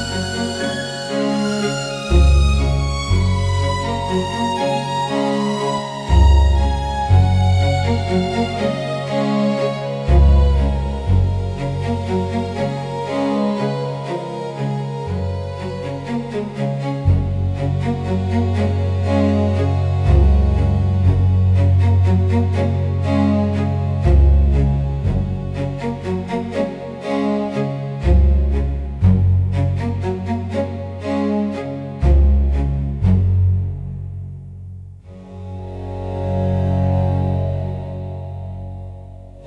Música